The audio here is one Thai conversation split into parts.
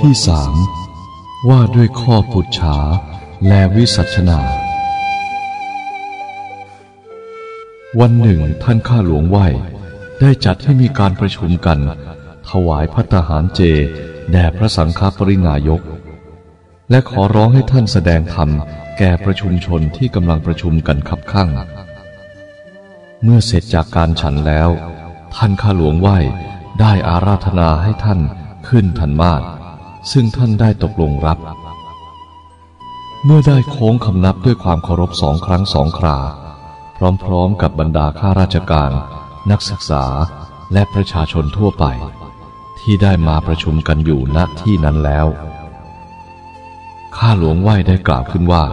ที่สามว่าด้วยข้อปุจฉาและวิสัชนา วันหนึ่งท่านข้าหลวงไหวได้จัดให้มีการประชุมกัน ถวายพัตหารเจ แด่พระสังฆปรินายก และขอร้องให้ท่านแสดงธรรมแก่ประชุมชนที่กำลังประชุมกันคับข้างเมื่อเสร็จจากการฉันแล้ว ท่านข้าหลวงไหวได้อาราธนาให้ท่านขึ้นทันมาศ ซึ่งท่านได้ตกลงรับ เมื่อได้โค้งคำนับด้วยความเคารพสองครั้งสองครา พร้อมๆกับบรรดาข้าราชการ นักศึกษาและประชาชนทั่วไป ที่ได้มาประชุมกันอยู่ณที่นั้นแล้วข้าหลวงไหวได้กล่าวขึ้นว่า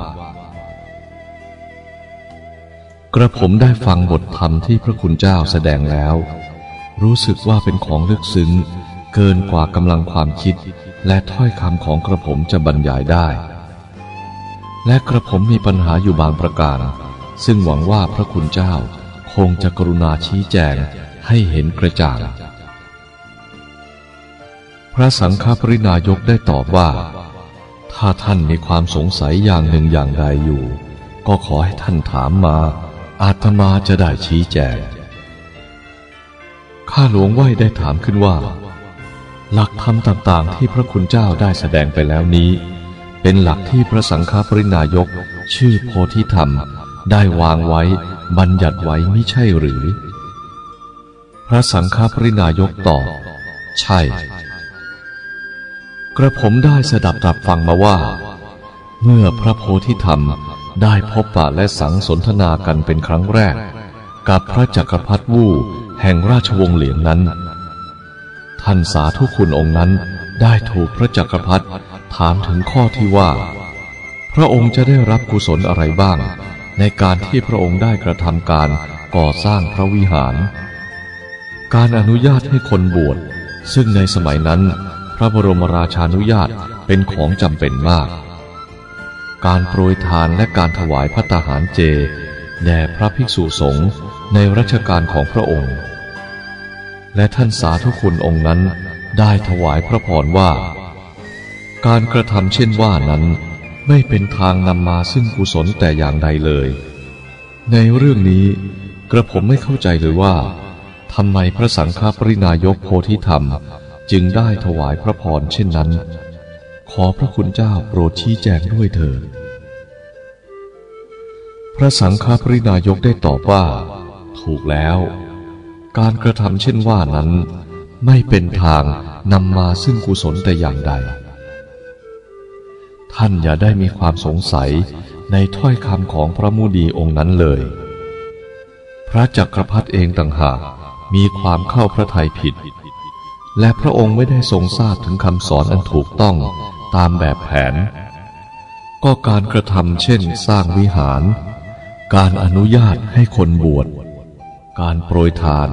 กระผมได้ฟังบทธรรมที่พระคุณเจ้าแสดงแล้ว รู้สึกว่าเป็นของลึกซึ้ง เกินกว่ากำลังความคิด และถ้อยคำของกระผมจะบรรยายได้ และกระผมมีปัญหาอยู่บางประการ ซึ่งหวังว่าพระคุณเจ้าคงจะกรุณาชี้แจงให้เห็นกระจ่าง พระสังฆปรินายกได้ตอบว่า ถ้าท่านมีความสงสัยอย่างหนึ่งอย่างใดอยู่ ก็ขอให้ท่านถามมา อาตมาจะได้ชี้แจง ข้าหลวงไหวได้ถามขึ้นว่า หลักธรรมต่างๆ ที่พระคุณเจ้าได้แสดงไปแล้วนี้ เป็นหลักที่พระสังฆปรินายก ชื่อโพธิธรรม ได้วางไว้บัญญัติไว้ไม่ใช่หรือ พระสังฆปรินายกตอบใช่ กระผมได้สดับตรับฟังมาว่า เมื่อพระโพธิธรรมได้พบปะและสังสนทนากันเป็นครั้งแรก กับพระจักรพรรดิวู่แห่งราชวงศ์เหลียงนั้น ท่านสาธุคุณองค์นั้นได้ถูกพระจักรพรรดิถามถึงข้อที่ว่า พระองค์จะได้รับกุศลอะไรบ้าง ในการที่พระองค์ได้กระทำการก่อสร้างพระวิหาร การอนุญาตให้คนบวชซึ่งในสมัยนั้น พระบรมราชานุญาตเป็นของจำเป็นมาก การโปรยทานและการถวายพัตหารเจแด่พระภิกษุสงฆ์ในรัชกาลของพระองค์ และท่านสาธุคุณองค์นั้นได้ถวายพระพรว่า การกระทำเช่นว่านั้นไม่เป็นทางนำมาซึ่งกุศลแต่อย่างใดเลย ในเรื่องนี้กระผมไม่เข้าใจเลยว่าทำไมพระสังฆปรินายกโพธิธรรม จึงได้ถวายพระพรเช่นนั้น ขอพระคุณเจ้าโปรดชี้แจงด้วยเถิดพระสังฆปรินายกได้ตอบว่า ถูกแล้ว การกระทำเช่นว่านั้น ไม่เป็นทางนำมาซึ่งกุศลแต่อย่างใด ท่านอย่าได้มีความสงสัยในถ้อยคำของพระมูดีองค์นั้นเลย พระจักรพรรดิเองต่างหากมีความเข้าพระทัยผิด และพระองค์ไม่ได้ทรงทราบถึงคำสอนอันถูกต้องตามแบบแผน ก็การกระทำเช่นสร้างวิหาร การอนุญาตให้คนบวช การโปรยทาน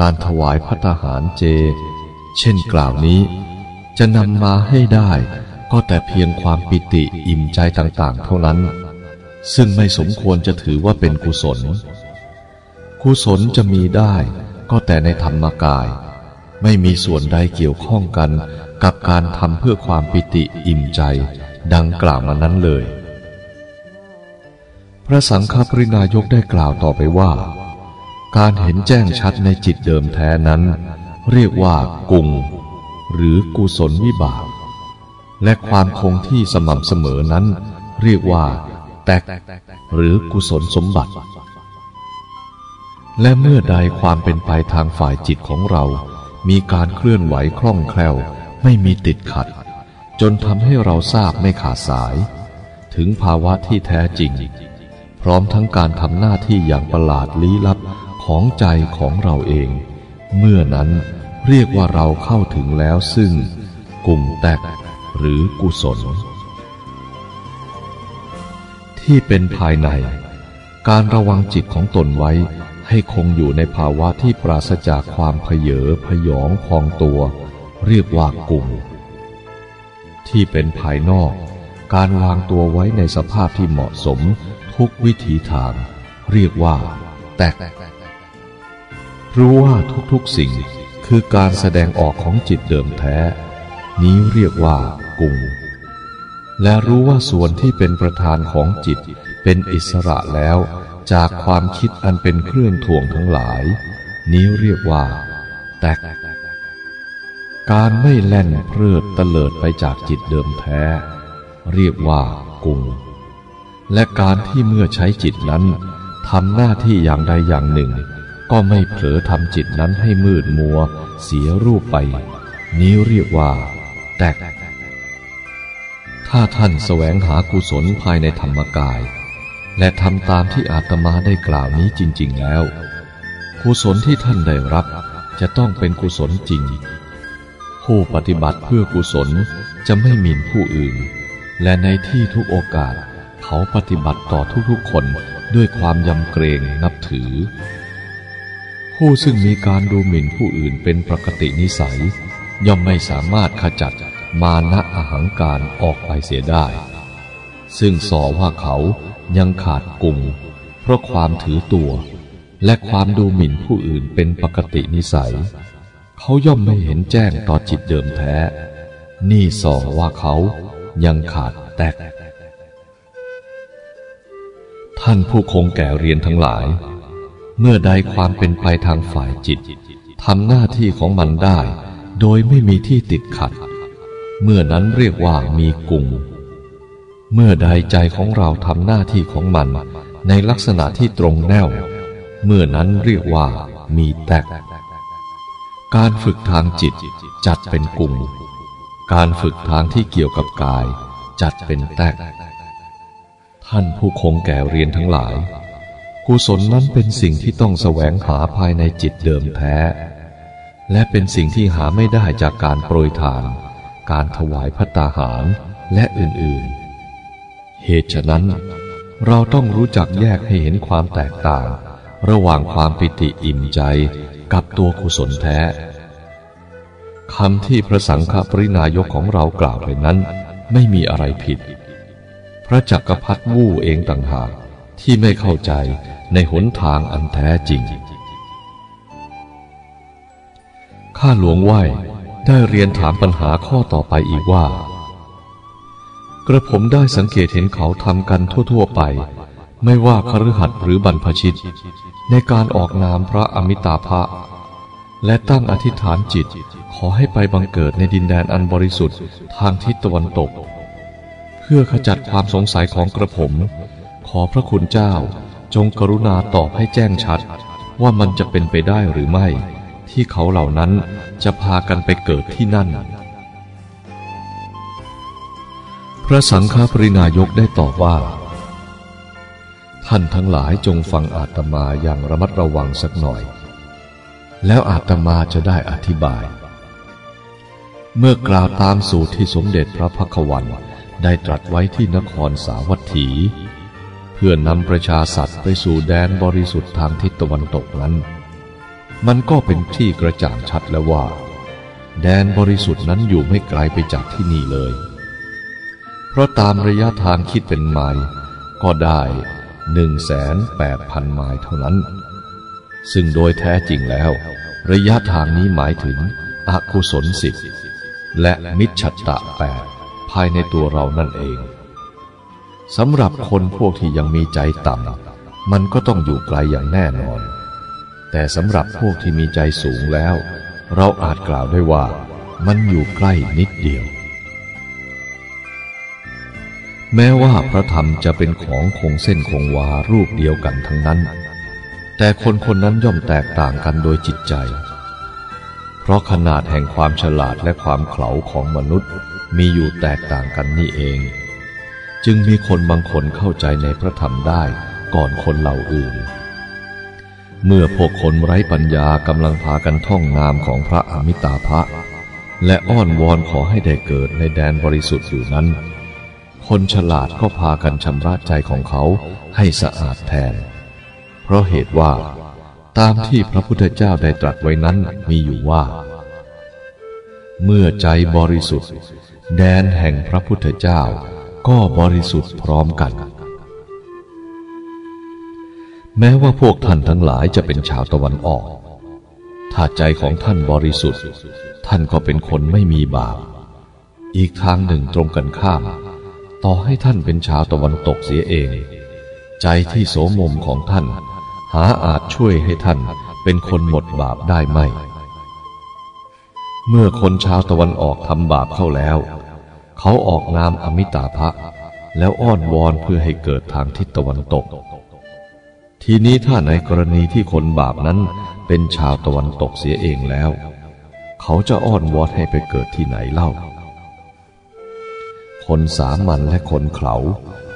การถวายพัตหารเจ เช่นกล่าวนี้ จะนำมาให้ได้ก็แต่เพียงความปิติอิ่มใจต่างๆ เท่านั้น ซึ่งไม่สมควรจะถือว่าเป็นกุศล กุศลจะมีได้ก็แต่ในธรรมกาย ไม่มีส่วนใดเกี่ยวข้องกันกับการทำเพื่อความปิติอิ่มใจ ดังกล่าวมานั้นเลย พระสังฆปรินายกได้กล่าวต่อไปว่า การเห็นแจ้งชัดในจิตเดิมแท้นั้น เรียกว่ากุง หรือกุศลวิบาก และความคงที่สม่ำเสมอนั้น เรียกว่า แตก หรือกุศลสมบัติ และเมื่อใดความเป็นไปทางฝ่ายจิตของเรา มีการเคลื่อนไหวคล่องแคล่ว ไม่มีติดขัด จนทำให้เราทราบไม่ขาดสาย ถึงภาวะที่แท้จริง พร้อมทั้งการทำหน้าที่อย่างประหลาดลี้ลับ ของใจของเราเอง เมื่อนั้นเรียกว่าเราเข้าถึงแล้วซึ่งกลุ่มแตกหรือกุศล ที่เป็นภายใน การระวังจิตของตนไว้ให้คงอยู่ในภาวะที่ปราศจากความเพเยอพยองพองตัว เรียกว่ากลุ่ม ที่เป็นภายนอก การวางตัวไว้ในสภาพที่เหมาะสมทุกวิถีทาง เรียกว่า แตก รู้ว่าทุกๆสิ่งคือการแสดงออกของจิตเดิมแท้ นี้เรียกว่ากุงและรู้ว่าส่วนที่เป็นประธานของจิตเป็นอิสระแล้วจากความคิดอันเป็นเครื่องถ่วงทั้งหลาย นี้เรียกว่า แตก การไม่แล่นเพลิดเตลิดไปจากจิตเดิมแท้ เรียกว่ากุงและการที่เมื่อใช้จิตนั้นทำหน้าที่อย่างใดอย่างหนึ่ง ก็ไม่เผลอทำจิตนั้นให้มืดมัว เสียรูปไป นี้เรียกว่า แตก ถ้าท่านแสวงหากุศลภายในธรรมกาย และทำตามที่อาตมาได้กล่าวนี้จริง ๆ แล้ว กุศลที่ท่านได้รับจะต้องเป็นกุศลจริง ผู้ปฏิบัติเพื่อกุศลจะไม่หมิ่นผู้อื่น และในที่ทุกโอกาส เขาปฏิบัติต่อทุกๆคนด้วยความยำเกรงนับถือ ผู้ซึ่งมีการดูหมิ่นผู้อื่นเป็นปกตินิสัย ย่อมไม่สามารถขจัดมานะอาหังการออกไปเสียได้ ซึ่งสอว่าเขายังขาดกลุ่ม เพราะความถือตัว และความดูหมิ่นผู้อื่นเป็นปกตินิสัย เขาย่อมไม่เห็นแจ้งต่อจิตเดิมแท้ นี่สอว่าเขายังขาดแตก ท่านผู้คงแก่เรียนทั้งหลาย เมื่อใดความเป็นไปทางฝ่ายจิตทำหน้าที่ของมันได้ โดยไม่มีที่ติดขัด เมื่อนั้นเรียกว่ามีกุงเมื่อใดใจของเราทำหน้าที่ของมัน ในลักษณะที่ตรงแนว เมื่อนั้นเรียกว่ามีแตก การฝึกทางจิตจัดเป็นกุงการฝึกทางที่เกี่ยวกับกาย จัดเป็นแตก ท่านผู้คงแก่เรียนทั้งหลาย กุศลนั้นเป็นสิ่งที่ต้องแสวงหาภายในจิตเดิมแท้ และเป็นสิ่งที่หาไม่ได้จากการโปรยทาน การถวายพัตาหาร และอื่นๆ เหตุฉะนั้น เราต้องรู้จักแยกให้เห็นความแตกต่าง ระหว่างความปิติอิ่มใจกับตัวกุศลแท้คำที่พระสังฆปรินายกของเรากล่าวไปนั้นไม่มีอะไรผิด พระจักรพรรดิวู่เองต่างหากที่ไม่เข้าใจ ในหนทางอันแท้จริง ข้าหลวงไหวได้เรียนถามปัญหาข้อต่อไปอีกว่า กระผมได้สังเกตเห็นเขาทำกันทั่ว ๆ ไป ไม่ว่าคฤหัสถ์หรือบรรพชิต ในการออกนามพระอมิตาภะและตั้งอธิษฐานจิตขอให้ไปบังเกิดในดินแดนอันบริสุทธิ์ทางทิศตะวันตก เพื่อขจัดความสงสัยของกระผม ขอพระคุณเจ้า จงกรุณาตอบให้แจ้งชัด ว่ามันจะเป็นไปได้หรือไม่ ที่เขาเหล่านั้นจะพากันไปเกิดที่นั่น พระสังฆปรินายกได้ตอบว่า ท่านทั้งหลายจงฟังอาตมาอย่างระมัดระวังสักหน่อย แล้วอาตมาจะได้อธิบาย เมื่อกล่าวตามสูตรที่สมเด็จพระพักวันได้ตรัสไว้ที่นครสาวัตถี เพื่อนำประชาสัตว์ไปสู่แดนบริสุทธิ์ทางทิศตะวันตกนั้น มันก็เป็นที่กระจ่างชัดแล้วว่า แดนบริสุทธิ์นั้นอยู่ไม่ไกลไปจากที่นี่เลย เพราะตามระยะทางคิดเป็นไมล์ก็ได้หนึ่งแสนแปดพันไมล์เท่านั้น ซึ่งโดยแท้จริงแล้ว ระยะทางนี้หมายถึงอกุศลสิบและมิจฉตะแปดภายในตัวเรานั่นเอง สำหรับคนพวกที่ยังมีใจต่ำมันก็ต้องอยู่ไกลอย่างแน่นอน แต่สำหรับพวกที่มีใจสูงแล้ว เราอาจกล่าวได้ว่า มันอยู่ใกล้นิดเดียว แม้ว่าพระธรรมจะเป็นของคงเส้นคงวารูปเดียวกันทั้งนั้น แต่คนคนนั้นย่อมแตกต่างกันโดยจิตใจ เพราะขนาดแห่งความฉลาดและความเขลาของมนุษย์มีอยู่แตกต่างกันนี่เอง จึงมีคนบางคนเข้าใจในพระธรรมได้ก่อนคนเหล่าอื่น เมื่อพวกคนไร้ปัญญากำลังพากันท่องนามของพระอมิตาภะและอ้อนวอนขอให้ได้เกิดในแดนบริสุทธิ์อยู่นั้น คนฉลาดก็พากันชำระใจของเขาให้สะอาดแทน เพราะเหตุว่า ตามที่พระพุทธเจ้าได้ตรัสไว้นั้นมีอยู่ว่า เมื่อใจบริสุทธิ์ แดนแห่งพระพุทธเจ้า ก็บริสุทธิ์พร้อมกัน แม้ว่าพวกท่านทั้งหลายจะเป็นชาวตะวันออก ถ้าใจของท่านบริสุทธิ์ ท่านก็เป็นคนไม่มีบาป อีกทางหนึ่งตรงกันข้าม ต่อให้ท่านเป็นชาวตะวันตกเสียเอง ใจที่โสมมของท่าน หาอาจช่วยให้ท่านเป็นคนหมดบาปได้ไหม เมื่อคนชาวตะวันออกทำบาปเข้าแล้ว เขาออกนามอมิตาภะแล้วอ้อนวอนเพื่อให้เกิดทางทิศตะวันตก ทีนี้ถ้าในกรณีที่คนบาปนั้นเป็นชาวตะวันตกเสียเองแล้ว เขาจะอ้อนวอนให้ไปเกิดที่ไหนเล่า คนสามัญและคนเขา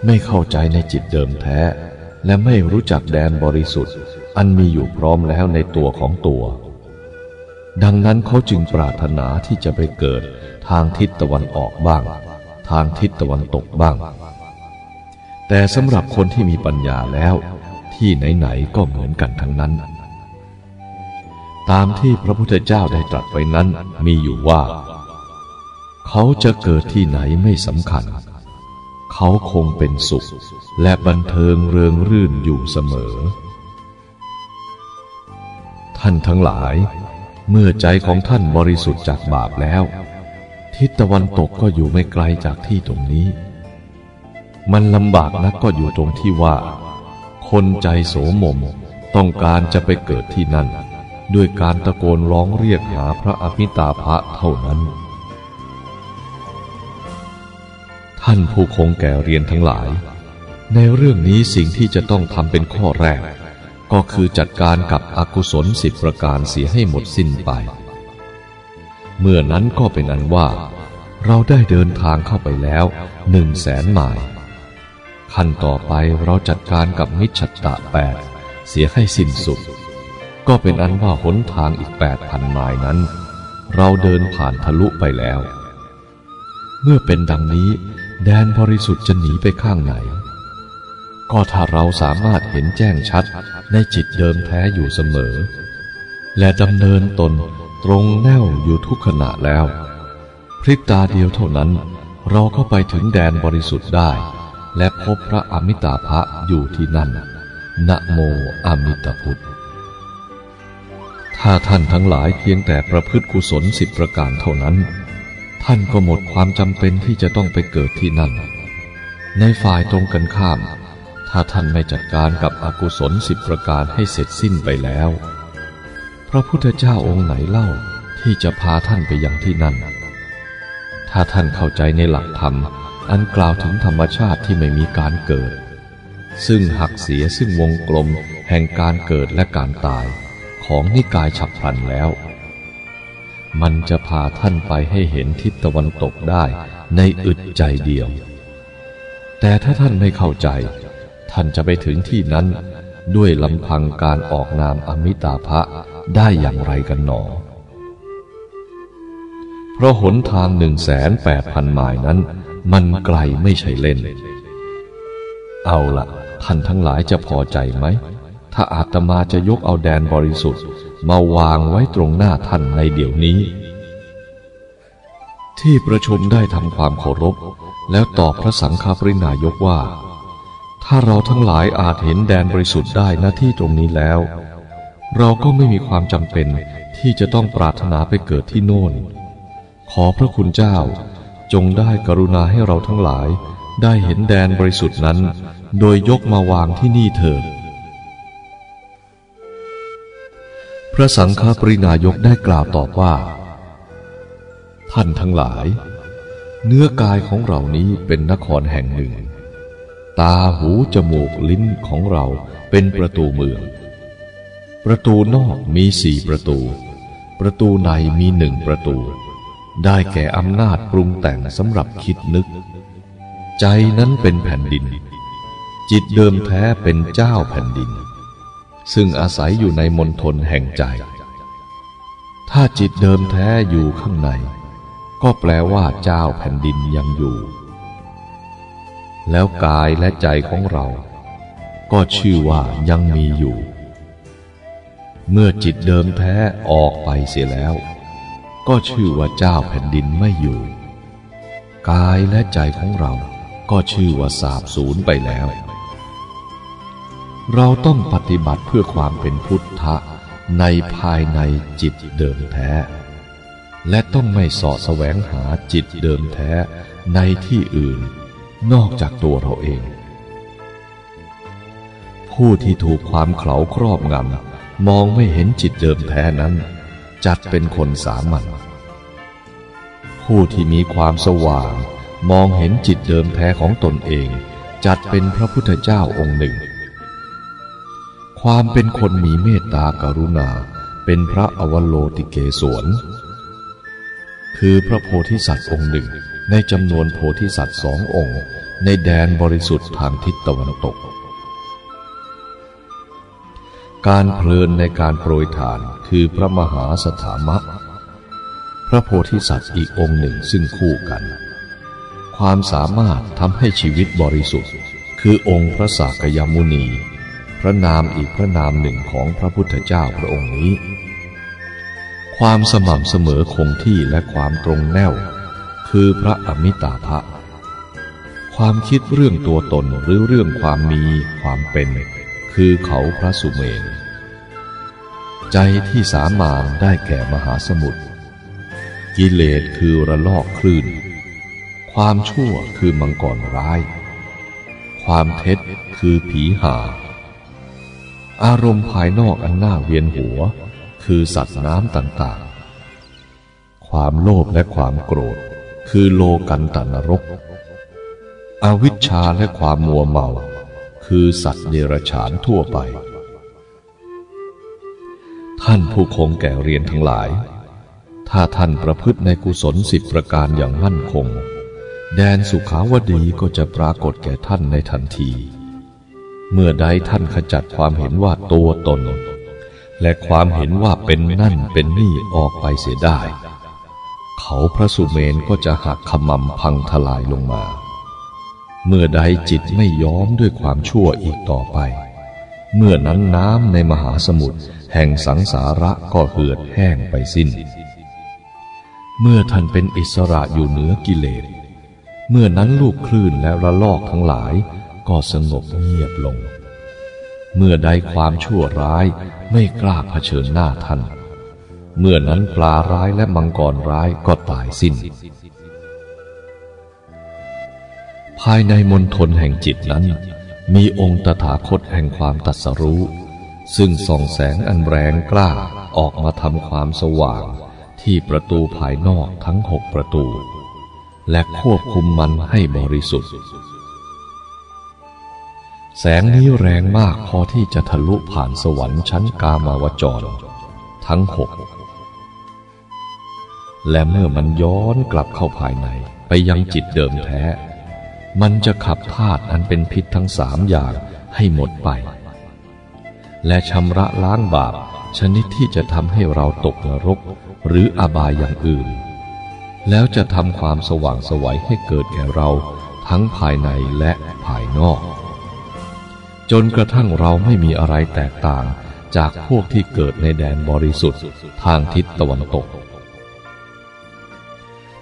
ไม่เข้าใจในจิตเดิมแท้ และไม่รู้จักแดนบริสุทธิ์ อันมีอยู่พร้อมแล้วในตัวของตัว ดังนั้นเขาจึงปรารถนาที่จะไปเกิดทางทิศตะวันออกบ้าง ทางทิศตะวันตกบ้าง แต่สำหรับคนที่มีปัญญาแล้ว ที่ไหนๆก็เหมือนกันทั้งนั้น ตามที่พระพุทธเจ้าได้ตรัสไว้นั้นมีอยู่ว่า เขาจะเกิดที่ไหนไม่สำคัญ เขาคงเป็นสุข และบันเทิงเริงรื่นอยู่เสมอ ท่านทั้งหลาย เมื่อใจของท่านบริสุทธิ์จากบาปแล้ว ทิศตะวันตกก็อยู่ไม่ไกลจากที่ตรงนี้ มันลำบากนักก็อยู่ตรงที่ว่า คนใจโสมมต้องการจะไปเกิดที่นั่น ด้วยการตะโกนร้องเรียกหาพระอภิตาภะเท่านั้น ท่านผู้คงแก่เรียนทั้งหลาย ในเรื่องนี้สิ่งที่จะต้องทำเป็นข้อแรก ก็คือจัดการกับอกุศลสิบประการเสียให้หมดสิ้นไป เมื่อนั้นก็เป็นอันว่า เราได้เดินทางเข้าไปแล้วหนึ่งแสนไมล์ขั้นต่อไปเราจัดการกับมิจฉตะแปดเสียให้สิ้นสุด ก็เป็นอันว่าหนทางอีกแปดพันไมล์นั้น เราเดินผ่านทะลุไปแล้ว เมื่อเป็นดังนี้ แดนบริสุทธิ์จะหนีไปข้างไหน ก็ถ้าเราสามารถเห็นแจ้งชัดในจิตเดิมแท้อยู่เสมอ และดำเนินตนตรงแน่วอยู่ทุกขณะแล้ว พริบตาเดียวเท่านั้น เราก็ไปถึงแดนบริสุทธิ์ได้ และพบพระอมิตาภะอยู่ที่นั่น นะโมอมิตาพุทธ ถ้าท่านทั้งหลายเพียงแต่ประพฤติกุศลสิบประการเท่านั้น ท่านก็หมดความจำเป็นที่จะต้องไปเกิดที่นั่น ในฝ่ายตรงกันข้าม ถ้าท่านไม่จัดการกับอกุศลสิบประการให้เสร็จสิ้นไปแล้ว พระพุทธเจ้าองค์ไหนเล่าที่จะพาท่านไปยังที่นั่น ถ้าท่านเข้าใจในหลักธรรม อันกล่าวถึงธรรมชาติที่ไม่มีการเกิด ซึ่งหักเสียซึ่งวงกลมแห่งการเกิดและการตายของนิกายฉับพลันแล้ว มันจะพาท่านไปให้เห็นทิศตะวันตกได้ในอึดใจเดียว แต่ถ้าท่านไม่เข้าใจ ท่านจะไปถึงที่นั้น ด้วยลำพังการออกนามอมิตาภะได้อย่างไรกันหนอ เพราะหนทางหนึ่งแสนแปดพันไมล์นั้น มันไกลไม่ใช่เล่น เอาละท่านทั้งหลายจะพอใจไหม ถ้าอาตมาจะยกเอาแดนบริสุทธิ์ มาวางไว้ตรงหน้าท่านในเดี๋ยวนี้ ที่ประชุมได้ทำความเคารพ แล้วตอบพระสังฆปรินายกว่า ถ้าเราทั้งหลายอาจเห็นแดนบริสุทธิ์ได้ณที่ตรงนี้แล้ว เราก็ไม่มีความจำเป็นที่จะต้องปรารถนาไปเกิดที่โน่น ขอพระคุณเจ้าจงได้กรุณาให้เราทั้งหลายได้เห็นแดนบริสุทธิ์นั้น โดยยกมาวางที่นี่เถิดพระสังฆปรินายกได้กล่าวตอบว่า ท่านทั้งหลาย เนื้อกายของเรานี้เป็นนครแห่งหนึ่ง ตาหูจมูกลิ้นของเราเป็นประตูเมือง ประตูนอกมีสี่ประตู ประตูในมีหนึ่งประตู ได้แก่อำนาจปรุงแต่งสำหรับคิดนึก ใจนั้นเป็นแผ่นดิน จิตเดิมแท้เป็นเจ้าแผ่นดิน ซึ่งอาศัยอยู่ในมณฑลแห่งใจ ถ้าจิตเดิมแท้อยู่ข้างใน ก็แปลว่าเจ้าแผ่นดินยังอยู่ แล้วกายและใจของเรา ก็ชื่อว่ายังมีอยู่ เมื่อจิตเดิมแท้ออกไปเสียแล้ว ก็ชื่อว่าเจ้าแผ่นดินไม่อยู่ กายและใจของเรา ก็ชื่อว่าสาบสูญไปแล้ว เราต้องปฏิบัติเพื่อความเป็นพุทธะในภายในจิตเดิมแท้ และต้องไม่สอดแสวงหาจิตเดิมแท้ในที่อื่น นอกจากตัวเราเอง ผู้ที่ถูกความเขาครอบงำมองไม่เห็นจิตเดิมแท้นั้น จัดเป็นคนสามัญผู้ที่มีความสว่าง มองเห็นจิตเดิมแท้ของตนเอง จัดเป็นพระพุทธเจ้าองค์หนึ่ง ความเป็นคนมีเมตตากรุณาเป็นพระอวโลติเกศวนคือพระโพธิสัตว์องค์หนึ่ง ในจำนวนโพธิสัตว์สององค์ ในแดนบริสุทธิ์ทางทิศตะวันตก การเพลินในการโปรยทานคือพระมหาสถามะ พระโพธิสัตว์อีกองค์หนึ่งซึ่งคู่กัน ความสามารถทำให้ชีวิตบริสุทธิ์ คือองค์พระสากยมุนี พระนามอีกพระนามหนึ่งของพระพุทธเจ้าพระองค์นี้ ความสม่ำเสมอคงที่และความตรงแน่ว คือพระอมิตาภะความคิดเรื่องตัวตนหรือเรื่องความมีความเป็น คือเขาพระสุเมน ใจที่สามานได้แก่มหาสมุทรกิเลสคือระลอกคลื่น ความชั่วคือมังกรร้าย ความเท็จคือผีหา อารมณ์ภายนอกอันน่าเวียนหัว คือสัตว์น้ำต่างๆ ความโลภและความโกรธ คือโลกันตนรก อวิชชาและความมัวเมา คือสัตว์เดรัจฉานทั่วไป ท่านผู้คงแก่เรียนทั้งหลาย ถ้าท่านประพฤติในกุศลสิบประการอย่างมั่นคง แดนสุขาวดีก็จะปรากฏแก่ท่านในทันที เมื่อใดท่านขจัดความเห็นว่าตัวตน และความเห็นว่าเป็นนั่นเป็นนี่ออกไปเสียได้ เขาพระสุเมนก็จะหักขมำพังทลายลงมา เมื่อใดจิตไม่ย้อมด้วยความชั่วอีกต่อไป เมื่อนั้นน้ำในมหาสมุทรแห่งสังสาระก็เหือดแห้งไปสิ้น เมื่อท่านเป็นอิสระอยู่เหนือกิเลส เมื่อนั้นลูกคลื่นและระลอกทั้งหลายก็สงบเงียบลง เมื่อใดความชั่วร้ายไม่กล้าเผชิญหน้าท่าน เมื่อนั้นปลาร้ายและมังกรร้ายก็ตายสิ้น ภายในมณฑลแห่งจิตนั้น มีองค์ตถาคตแห่งความตัดสรู้ ซึ่งส่องแสงอันแรงกล้าออกมาทำความสว่างที่ประตูภายนอกทั้งหกประตู และควบคุมมันให้บริสุทธิ์ แสงนี้แรงมากพอที่จะทะลุผ่านสวรรค์ชั้นกามาวจร ทั้งหก และเมื่อมันย้อนกลับเข้าภายในไปยังจิตเดิมแท้ มันจะขับธาตุอันเป็นพิษทั้งสามอย่างให้หมดไป และชำระล้างบาปชนิดที่จะทำให้เราตกนรก หรืออบายอย่างอื่น แล้วจะทำความสว่างสวัยให้เกิดแก่เราทั้งภายในและภายนอก จนกระทั่งเราไม่มีอะไรแตกต่างจากพวกที่เกิดในแดนบริสุทธิ์ทางทิศตะวันตก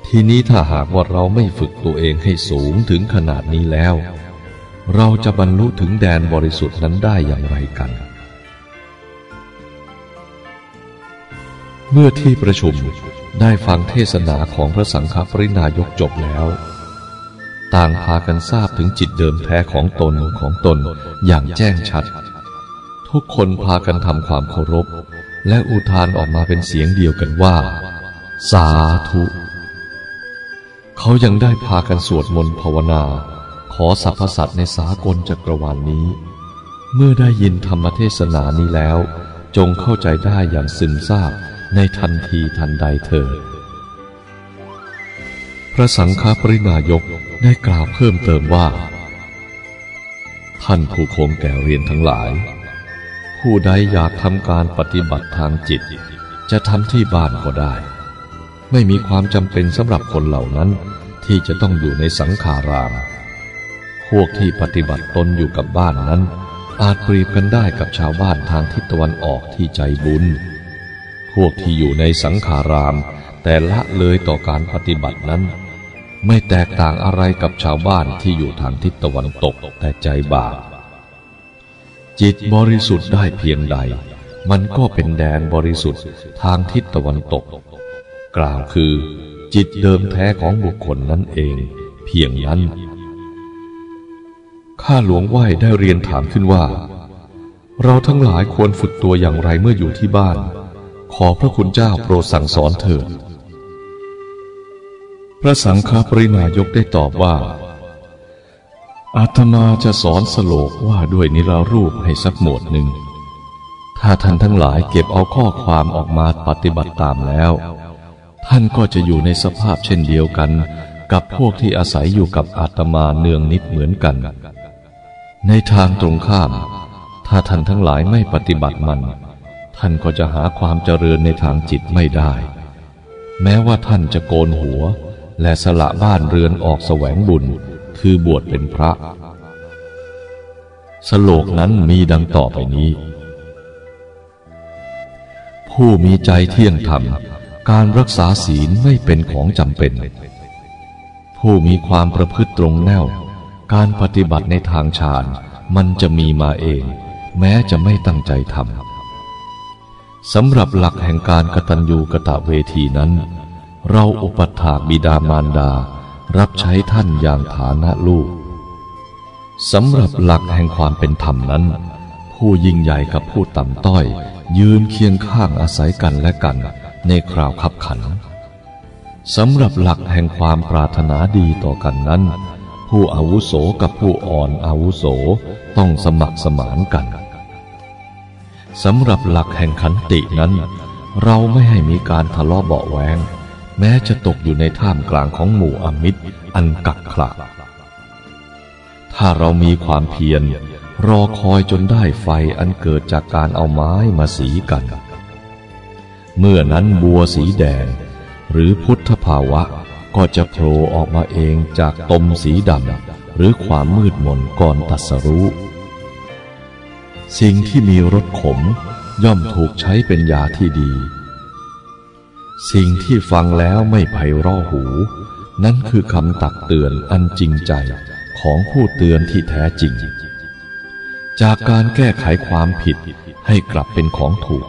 ทีนี้ถ้าหากว่าเราไม่ฝึกตัวเองให้สูงถึงขนาดนี้แล้ว เราจะบรรลุถึงแดนบริสุทธิ์นั้นได้อย่างไรกัน เมื่อที่ประชุมได้ฟังเทศนาของพระสังฆปรินายกจบแล้ว ต่างพากันทราบถึงจิตเดิมแท้ของตนของตนอย่างแจ้งชัด ทุกคนพากันทำความเคารพ และอุทานออกมาเป็นเสียงเดียวกันว่า สาธุ เขายังได้พากันสวดมนต์ภาวนา ขอสรรพสัตว์ในสากลจักรวาลนนี้ เมื่อได้ยินธรรมเทศนานี้แล้ว จงเข้าใจได้อย่างซึมซาบในทันทีทันใดเถิดพระสังฆปรินายกได้กล่าวเพิ่มเติมว่า ท่านผู้คงแก่เรียนทั้งหลาย ผู้ใดอยากทำการปฏิบัติทางจิต จะทำที่บ้านก็ได้ ไม่มีความจำเป็นสำหรับคนเหล่านั้นที่จะต้องอยู่ในสังขาราม พวกที่ปฏิบัติตนอยู่กับบ้านนั้น อาจเปรียบกันได้กับชาวบ้านทางทิศตะวันออกที่ใจบุญ พวกที่อยู่ในสังขาราม แต่ละเลยต่อการปฏิบัตินั้น ไม่แตกต่างอะไรกับชาวบ้านที่อยู่ทางทิศตะวันตกแต่ใจบาปจิตบริสุทธิ์ได้เพียงใด มันก็เป็นแดนบริสุทธิ์ทางทิศตะวันตก กล่าวคือ จิตเดิมแท้ของบุคคลนั่นเอง เพียงนั้น ข้าหลวงไหวได้เรียนถามขึ้นว่า เราทั้งหลายควรฝึกตัวอย่างไรเมื่ออยู่ที่บ้าน ขอพระคุณเจ้าโปรดสั่งสอนเถิด พระสังฆปรินายกได้ตอบว่าอาตมาจะสอนสโลกว่าด้วยนิรารูปให้สักหมวดหนึ่ง ถ้าท่านทั้งหลายเก็บเอาข้อความออกมาปฏิบัติตามแล้ว ท่านก็จะอยู่ในสภาพเช่นเดียวกัน กับพวกที่อาศัยอยู่กับอาตมาเนืองนิดเหมือนกัน ในทางตรงข้าม ถ้าท่านทั้งหลายไม่ปฏิบัติมัน ท่านก็จะหาความเจริญในทางจิตไม่ได้ แม้ว่าท่านจะโกนหัว และสละบ้านเรือนออกแสวงบุญ คือบวชเป็นพระ สโลกนั้นมีดังต่อไปนี้ ผู้มีใจเที่ยงธรรม การรักษาศีลไม่เป็นของจำเป็น ผู้มีความประพฤติตรงแนว การปฏิบัติในทางฌานมันจะมีมาเอง แม้จะไม่ตั้งใจทำสำหรับหลักแห่งการกตัญญูกะตะเวทีนั้น เราอุปถากบิดามารดา รับใช้ท่านอย่างฐานะลูกสำหรับหลักแห่งความเป็นธรรมนั้น ผู้ยิ่งใหญ่กับผู้ต่ำต้อย ยืนเคียงข้างอาศัยกันและกัน ในคราวขับขันสำหรับหลักแห่งความปรารถนาดีต่อกันนั้น ผู้อาวุโสกับผู้อ่อนอาวุโสต้องสมัครสมานกันสำหรับหลักแห่งขันตินั้น เราไม่ให้มีการทะเลาะเบาแวงแม้จะตกอยู่ในท่ามกลางของหมู่อมิตรอันกักขระถ้าเรามีความเพียรรอคอยจนได้ไฟอันเกิดจากการเอาไม้มาสีกัน เมื่อนั้นบัวสีแดง หรือพุทธภาวะก็จะโผล่ออกมาเองจากตมสีดำหรือความมืดมนก่อนตัสรู้ สิ่งที่มีรสขมย่อมถูกใช้เป็นยาที่ดี สิ่งที่ฟังแล้วไม่ไพเราะหู นั่นคือคำตักเตือนอันจริงใจของผู้เตือนที่แท้จริง จากการแก้ไขความผิดให้กลับเป็นของถูก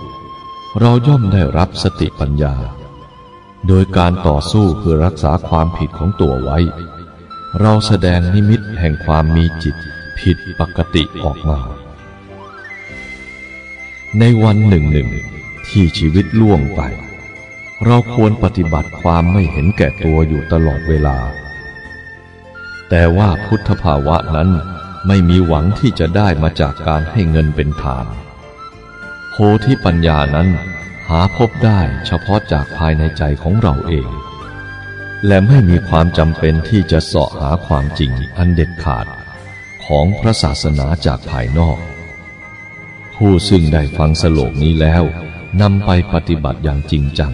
เราย่อมได้รับสติปัญญา โดยการต่อสู้เพื่อรักษาความผิดของตัวไว้ เราแสดงนิมิตแห่งความมีจิตผิดปกติออกมา ในวันหนึ่งหนึ่งที่ชีวิตล่วงไป เราควรปฏิบัติความไม่เห็นแก่ตัวอยู่ตลอดเวลา แต่ว่าพุทธภาวะนั้นไม่มีหวังที่จะได้มาจากการให้เงินเป็นทาน ธิปัญญานั้น หาพบได้เฉพาะจากภายในใจของเราเอง และไม่มีความจำเป็นที่จะเสาะหาความจริงอันเด็ดขาดของพระศาสนาจากภายนอก ผู้ซึ่งได้ฟังสโลกนี้แล้วนำไปปฏิบัติอย่างจริงจัง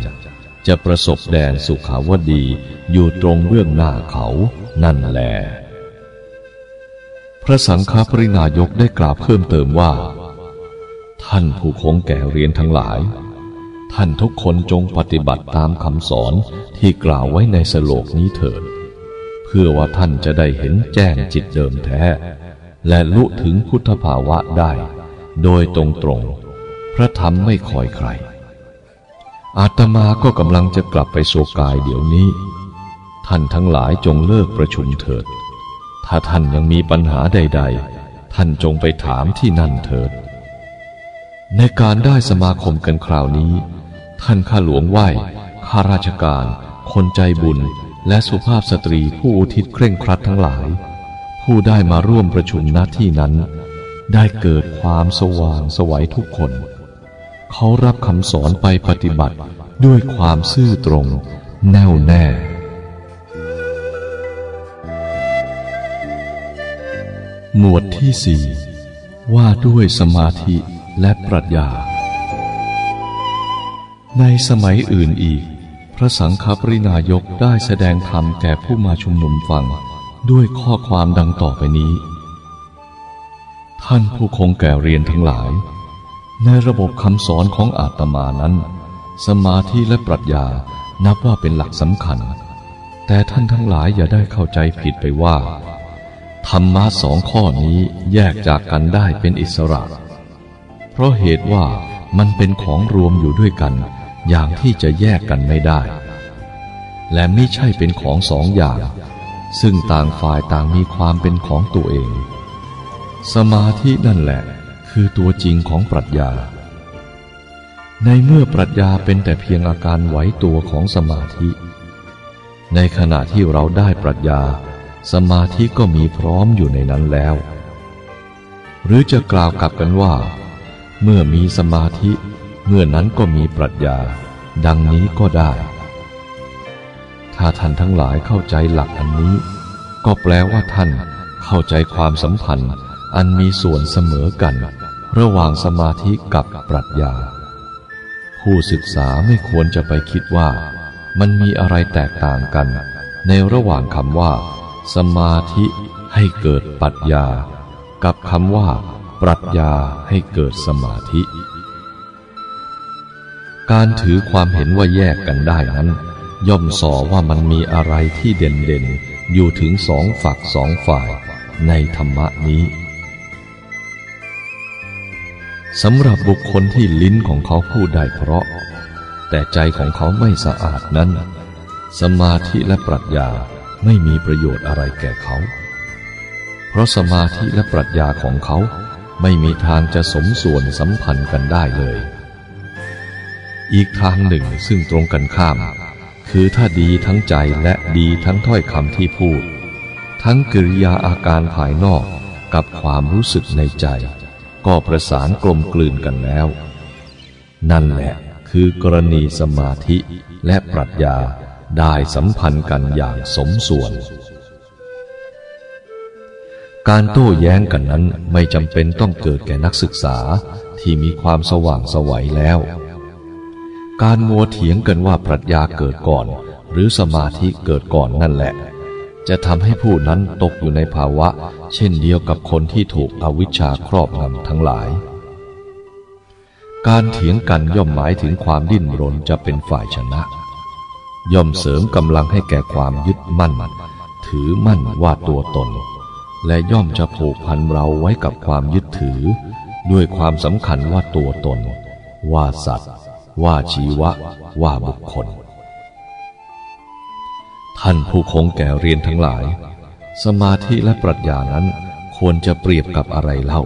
จะประสบแดนสุขาวดีอยู่ตรงเบื้องหน้าเขานั่นแหละพระสังฆปรินายกได้กล่าวเพิ่มเติมว่า ท่านผู้คงแก่เรียนทั้งหลาย ท่านทุกคนจงปฏิบัติตามคำสอนที่กล่าวไว้ในสโลกนี้เถิด เพื่อว่าท่านจะได้เห็นแจ้งจิตเดิมแท้ และลุถึงพุทธภาวะได้ โดยตรงตรง พระธรรมไม่คอยใคร อาตมาก็กำลังจะกลับไปโศกายเดี๋ยวนี้ ท่านทั้งหลายจงเลิกประชุมเถิด ถ้าท่านยังมีปัญหาใด ๆ ท่านจงไปถามที่นั่นเถิด ในการได้สมาคมกันคราวนี้ ท่านข้าหลวงไหวข้าราชการ คนใจบุญ และสุภาพสตรีผู้อุทิศเคร่งครัดทั้งหลาย ผู้ได้มาร่วมประชุมณที่นั้น ได้เกิดความสว่างสวัยทุกคน เขารับคำสอนไปปฏิบัติด้วยความซื่อตรง แน่วแน่หมวดที่สี่ว่าด้วยสมาธิ และปรัชญา ในสมัยอื่นอีก พระสังฆปรินายกได้แสดงธรรมแก่ผู้มาชุมนุมฟัง ด้วยข้อความดังต่อไปนี้ ท่านผู้คงแก่เรียนทั้งหลาย ในระบบคำสอนของอาตมานั้น สมาธิและปรัชญานับว่าเป็นหลักสำคัญ แต่ท่านทั้งหลายอย่าได้เข้าใจผิดไปว่า ธรรมะสองข้อนี้แยกจากกันได้เป็นอิสระ เพราะเหตุว่ามันเป็นของรวมอยู่ด้วยกัน อย่างที่จะแยกกันไม่ได้ และไม่ใช่เป็นของสองอย่าง ซึ่งต่างฝ่ายต่างมีความเป็นของตัวเอง สมาธินั่นแหละคือตัวจริงของปรัชญา ในเมื่อปรัชญาเป็นแต่เพียงอาการไหวตัวของสมาธิ ในขณะที่เราได้ปรัชญา สมาธิก็มีพร้อมอยู่ในนั้นแล้ว หรือจะกล่าวกลับกันว่า เมื่อมีสมาธิ เมื่อนั้นก็มีปรัชญา ดังนี้ก็ได้ ถ้าท่านทั้งหลายเข้าใจหลักอันนี้ ก็แปลว่าท่านเข้าใจความสัมพันธ์ อันมีส่วนเสมอกัน ระหว่างสมาธิกับปรัชญา ผู้ศึกษาไม่ควรจะไปคิดว่า มันมีอะไรแตกต่างกัน ในระหว่างคำว่า สมาธิให้เกิดปรัชญา กับคำว่า ปรัชญาให้เกิดสมาธิ การถือความเห็นว่าแยกกันได้นั้น ย่อมสอว่ามันมีอะไรที่เด่นๆอยู่ถึงสองฝักสองฝ่ายในธรรมะนี้สำหรับบุคคลที่ลิ้นของเขาพูดได้เพราะ แต่ใจของเขาไม่สะอาดนั้น สมาธิและปรัชญาไม่มีประโยชน์อะไรแก่เขา เพราะสมาธิและปรัชญาของเขา ไม่มีทางจะสมส่วนสัมพันธ์กันได้เลย อีกทางหนึ่งซึ่งตรงกันข้าม คือถ้าดีทั้งใจและดีทั้งถ้อยคำที่พูด ทั้งกิริยาอาการภายนอกกับความรู้สึกในใจ ก็ประสานกลมกลืนกันแล้ว นั่นแหละคือกรณีสมาธิและปรัชญาได้สัมพันธ์กันอย่างสมส่วน การโต้แย้งกันนั้นไม่จำเป็นต้องเกิดแก่นักศึกษาที่มีความสว่างสวัยแล้ว การมัวเถียงกันว่าปรัชญาเกิดก่อน หรือสมาธิเกิดก่อนนั่นแหละ จะทำให้ผู้นั้นตกอยู่ในภาวะ เช่นเดียวกับคนที่ถูกอวิชชาครอบงำทั้งหลาย การเถียงกันย่อมหมายถึงความดิ้นรนจะเป็นฝ่ายชนะ ย่อมเสริมกำลังให้แก่ความยึดมั่น ถือมั่นว่าตัวตน และย่อมจะผูกพันเราไว้กับความยึดถือ ด้วยความสำคัญว่าตัวตน ว่าสัตว์ ว่าชีวะ ว่าบุคคล ท่านผู้คงแก่เรียนทั้งหลาย สมาธิและปรัชญานั้นควรจะเปรียบกับอะไรเล่า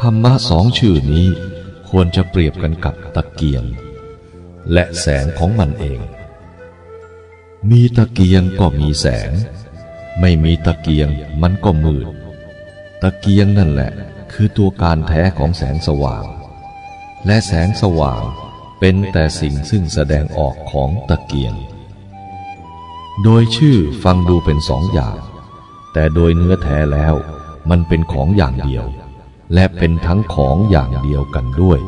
ธรรมะสองชื่อนี้ควรจะเปรียบกันกับตะเกียง และแสงของมันเอง มีตะเกียงก็มีแสง ไม่มีตะเกียงมันก็มืด ตะเกียงนั่นแหละคือตัวการแท้ของแสงสว่าง และแสงสว่างเป็นแต่สิ่งซึ่งแสดงออกของตะเกียง โดยชื่อฟังดูเป็นสองอย่าง แต่โดยเนื้อแท้แล้วมันเป็นของอย่างเดียว และเป็นทั้งของอย่างเดียวกันด้วย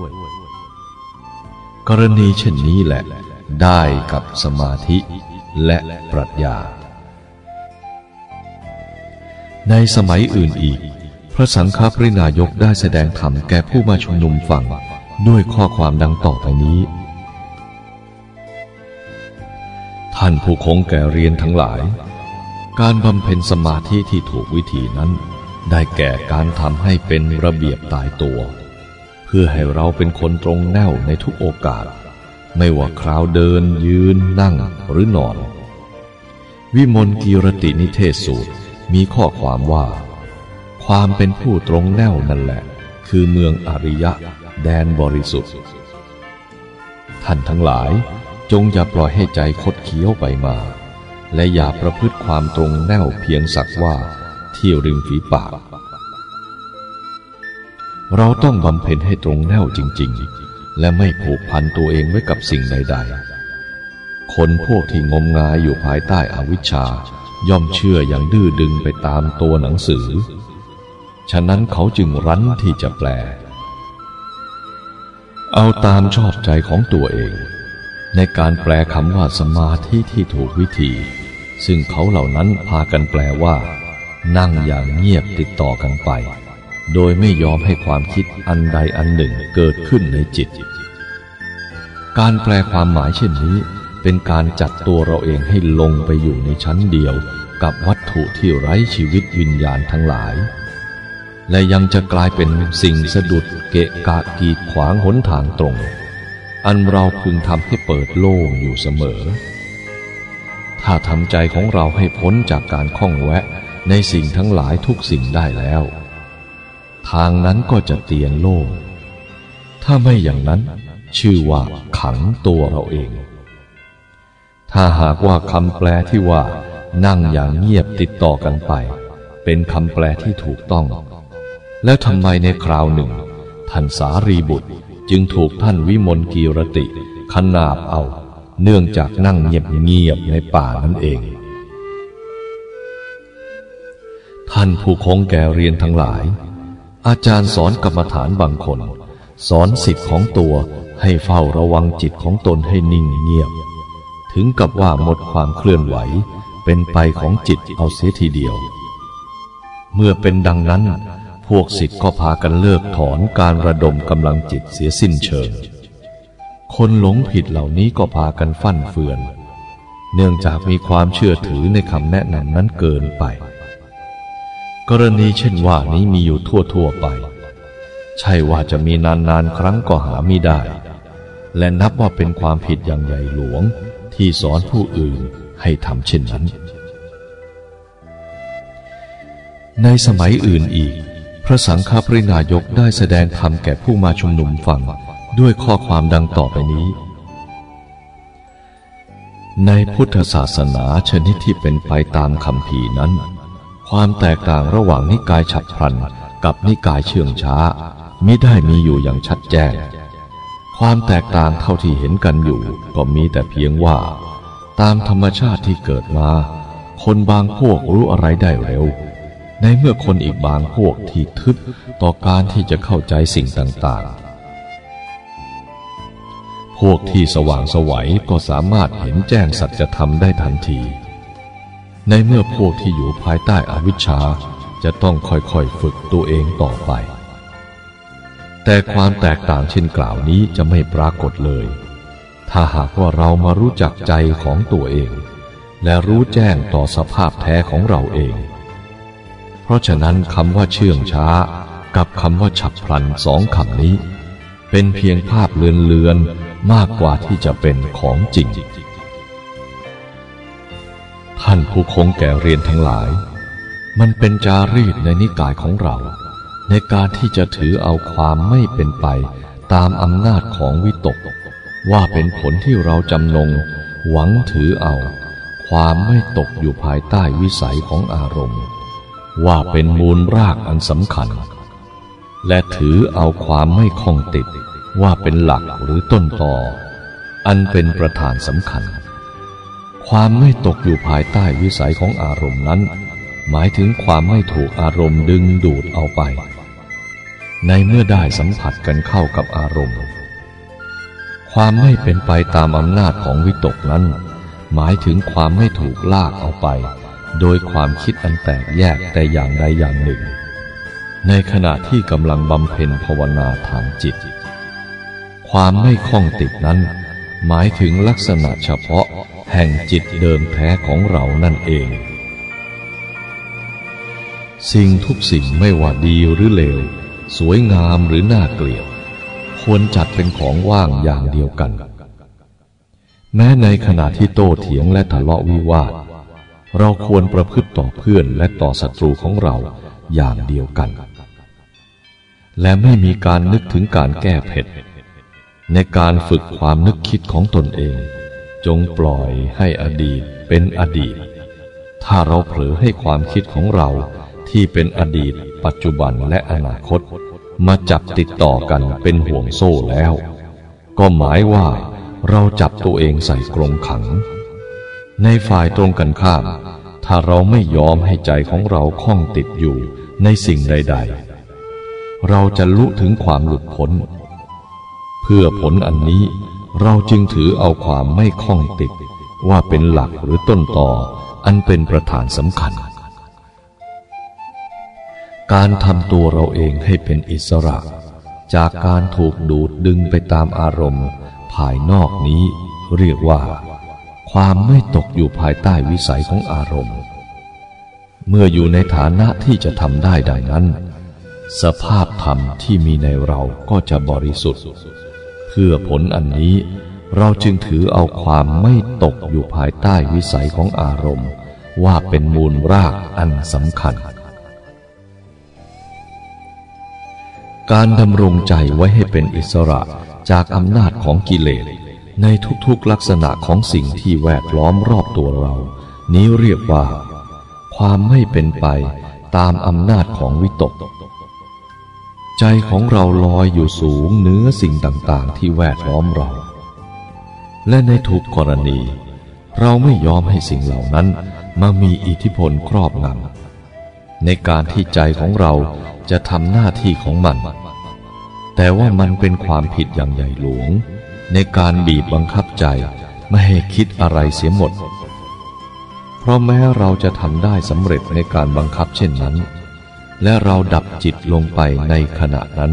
กรณีเช่นนี้แหละ ได้กับสมาธิและปรัชญา ในสมัยอื่นอีก พระสังฆปรินายกได้แสดงธรรมแก่ผู้มาชุมนุมฟังด้วยข้อความดังต่อไปนี้ ท่านผู้คงแก่เรียนทั้งหลาย การบำเพ็ญสมาธิที่ถูกวิธีนั้น ได้แก่การทำให้เป็นระเบียบตายตัว เพื่อให้เราเป็นคนตรงแน่วในทุกโอกาส ไม่ว่าคราวเดินยืนนั่งหรือนอน วิมลกีรตินิเทศสูตร มีข้อความว่า ความเป็นผู้ตรงแน่วนั่นแหละ คือเมืองอริยะ แดนบริสุทธิ์ ท่านทั้งหลายจงอย่าปล่อยให้ใจคดเคี้ยวไปมา และอย่าประพฤติความตรงแน่วเพียงสักว่าเที่ยวริมฝีปาก เราต้องบำเพ็ญให้ตรงแน่วจริง ๆ และไม่ผูกพันตัวเองไว้กับสิ่งใด ๆ คนพวกที่งมงายอยู่ภายใต้อวิชชา ย่อมเชื่ออย่างดื้อดึงไปตามตัวหนังสือ ฉะนั้นเขาจึงรั้นที่จะแปล เอาตามชอบใจของตัวเอง ในการแปลคำว่าสมาธิที่ถูกวิธี ซึ่งเขาเหล่านั้นพากันแปลว่า นั่งอย่างเงียบติดต่อกันไป โดยไม่ยอมให้ความคิดอันใดอันหนึ่งเกิดขึ้นในจิต การแปลความหมายเช่นนี้ เป็นการจัดตัวเราเองให้ลงไปอยู่ในชั้นเดียวกับวัตถุที่ไร้ชีวิตวิญญาณทั้งหลาย และยังจะกลายเป็นสิ่งสะดุดเกะกะกีดขวางหนทางตรง อันเราพึงทำให้เปิดโล่งอยู่เสมอ ถ้าทำใจของเราให้พ้นจากการข้องแวะในสิ่งทั้งหลายทุกสิ่งได้แล้ว ทางนั้นก็จะเตียนโล่ง ถ้าไม่อย่างนั้นชื่อว่าขังตัวเราเอง ถ้าหากว่าคำแปลที่ว่า นั่งอย่างเงียบติดต่อกันไป เป็นคำแปลที่ถูกต้อง แล้วทำไมในคราวหนึ่ง ท่านสารีบุตรจึงถูกท่านวิมลกีรติ ขนาบเอา เนื่องจากนั่งเงียบเงียบในป่านั่นเอง ท่านผู้คงแก่เรียนทั้งหลาย อาจารย์สอนกรรมฐานบางคน สอนสิทธิ์ของตัวให้เฝ้าระวังจิตของตนให้นิ่งเงียบ ถึงกับว่าหมดความเคลื่อนไหว เป็นไปของจิตเอาเสียทีเดียว เมื่อเป็นดังนั้น พวกสิทธิ์ก็พากันเลิกถอนการระดมกำลังจิตเสียสิ้นเชิง คนหลงผิดเหล่านี้ก็พากันฟั่นเฟือน เนื่องจากมีความเชื่อถือในคำแนะนำนั้นเกินไป กรณีเช่นว่านี้มีอยู่ทั่วๆไป ใช่ว่าจะมีนานๆครั้งก็หาไม่ได้ และนับว่าเป็นความผิดอย่างใหญ่หลวง ที่สอนผู้อื่นให้ทำเช่นนั้น ในสมัยอื่นอีก พระสังฆปรินายกได้แสดงธรรมแก่ผู้มาชุมนุมฟังด้วยข้อความดังต่อไปนี้ ในพุทธศาสนาชนิดที่เป็นไปตามคำพีนั้น ความแตกต่างระหว่างนิกายฉับพลันกับนิกายเชื่องช้า มิได้มีอยู่อย่างชัดแจ้ง ความแตกต่างเท่าที่เห็นกันอยู่ ก็มีแต่เพียงว่า ตามธรรมชาติที่เกิดมา คนบางพวกรู้อะไรได้เร็ว ในเมื่อคนอีกบางพวกที่ทึบต่อการที่จะเข้าใจสิ่งต่างๆ พวกที่สว่างสวัยก็สามารถเห็นแจ้งสัจธรรมได้ทันที ในเมื่อพวกที่อยู่ภายใต้อวิชชาจะต้องค่อยๆฝึกตัวเองต่อไป แต่ความแตกต่างเช่นกล่าวนี้จะไม่ปรากฏเลย ถ้าหากว่าเรามารู้จักใจของตัวเอง และรู้แจ้งต่อสภาพแท้ของเราเอง เพราะฉะนั้นคำว่าเชื่องช้า กับคำว่าฉับพลันสองคำนี้ เป็นเพียงภาพเลือนๆมากกว่าที่จะเป็นของจริง ท่านผู้คงแก่เรียนทั้งหลาย มันเป็นจารีตในนิกายของเรา ในการที่จะถือเอาความไม่เป็นไปตามอำนาจของวิตก ว่าเป็นผลที่เราจำนง หวังถือเอา ความไม่ตกอยู่ภายใต้วิสัยของอารมณ์ ว่าเป็นมูลรากอันสำคัญ และถือเอาความไม่คงติด ว่าเป็นหลักหรือต้นตออันเป็นประธานสำคัญ ความไม่ตกอยู่ภายใต้วิสัยของอารมณ์นั้น หมายถึงความไม่ถูกอารมณ์ดึงดูดเอาไป ในเมื่อได้สัมผัสกันเข้ากับอารมณ์ ความไม่เป็นไปตามอำนาจของวิตกนั้น หมายถึงความไม่ถูกลากเอาไป โดยความคิดอันแตกแยกแต่อย่างใดอย่างหนึ่ง ในขณะที่กำลังบำเพ็ญภาวนาทางจิต ความไม่คล้องติดนั้น หมายถึงลักษณะเฉพาะแห่งจิตเดิมแท้ของเรานั่นเอง สิ่งทุกสิ่งไม่ว่าดีหรือเลว สวยงามหรือน่าเกลียด ควรจัดเป็นของว่างอย่างเดียวกัน แม้ในขณะที่โต้เถียงและทะเลาะวิวาท เราควรประพฤติต่อเพื่อนและต่อศัตรูของเราอย่างเดียวกัน และไม่มีการนึกถึงการแก้เผ็ด ในการฝึกความนึกคิดของตนเอง จงปล่อยให้อดีตเป็นอดีต ถ้าเราเผลอให้ความคิดของเรา ที่เป็นอดีต ปัจจุบันและอนาคต มาจับติดต่อกันเป็นห่วงโซ่แล้ว ก็หมายว่าเราจับตัวเองใส่กรงขัง ในฝ่ายตรงกันข้าม ถ้าเราไม่ยอมให้ใจของเราคล้องติดอยู่ในสิ่งใด ๆ เราจะลุถึงความหลุดพ้น เพื่อผลอันนี้เราจึงถือเอาความไม่คล้องติด ว่าเป็นหลักหรือต้นต่ออันเป็นประธานสำคัญ การทำตัวเราเองให้เป็นอิสระ จากการถูกดูดดึงไปตามอารมณ์ ภายนอกนี้เรียกว่า ความไม่ตกอยู่ภายใต้วิสัยของอารมณ์ เมื่ออยู่ในฐานะที่จะทำได้ดังนั้น สภาพธรรมที่มีในเราก็จะบริสุทธิ์ เพื่อผลอันนี้เราจึงถือเอาความไม่ตกอยู่ภายใต้วิสัยของอารมณ์ ว่าเป็นมูลรากอันสำคัญ การดำรงใจไว้ให้เป็นอิสระจากอำนาจของกิเลส ในทุกๆลักษณะของสิ่งที่แวดล้อมรอบตัวเรา นี้เรียกว่า ความไม่เป็นไปตามอำนาจของวิตก ใจของเราลอยอยู่สูงเหนือสิ่งต่างๆ ที่แวดล้อมเรา และในทุกกรณี เราไม่ยอมให้สิ่งเหล่านั้นมามีอิทธิพลครอบงำในการที่ใจของเรา จะทำหน้าที่ของมัน แต่ว่ามันเป็นความผิดอย่างใหญ่หลวง ในการบีบบังคับใจไม่ให้คิดอะไรเสียหมด เพราะแม้เราจะทำได้สำเร็จในการบังคับเช่นนั้น และเราดับจิตลงไปในขณะนั้น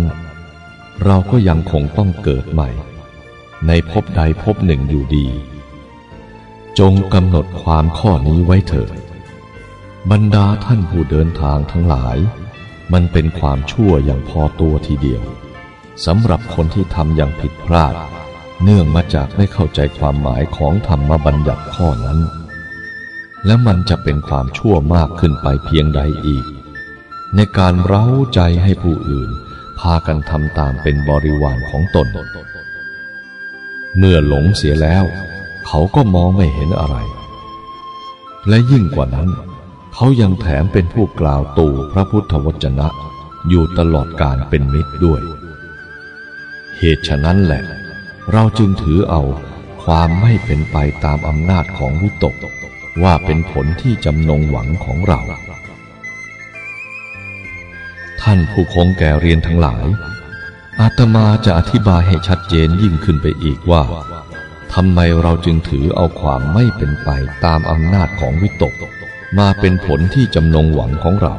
เราก็ยังคงต้องเกิดใหม่ ในภพใดภพหนึ่งอยู่ดี จงกำหนดความข้อนี้ไว้เถิดบรรดาท่านผู้เดินทางทั้งหลาย มันเป็นความชั่วอย่างพอตัวทีเดียวสำหรับคนที่ทำอย่างผิดพลาด เนื่องมาจากไม่เข้าใจความหมายของธรรมบัญญัติข้อนั้น และมันจะเป็นความชั่วมากขึ้นไปเพียงใดอีก ในการเร้าใจให้ผู้อื่น พากันทำตามเป็นบริวารของตน เมื่อหลงเสียแล้ว เขาก็มองไม่เห็นอะไร และยิ่งกว่านั้น เขายังแถมเป็นผู้กล่าวตู่พระพุทธวจนะ อยู่ตลอดการเป็นมิตรด้วย เหตุฉะนั้นแหละ เราจึงถือเอาความไม่เป็นไปตามอำนาจของวิตก ว่าเป็นผลที่จำนงหวังของเรา ท่านผู้คงแก่เรียนทั้งหลาย อาตมาจะอธิบายให้ชัดเจนยิ่งขึ้นไปอีกว่าทำไมเราจึงถือเอาความไม่เป็นไปตามอำนาจของวิตก มาเป็นผลที่จำนงหวังของเรา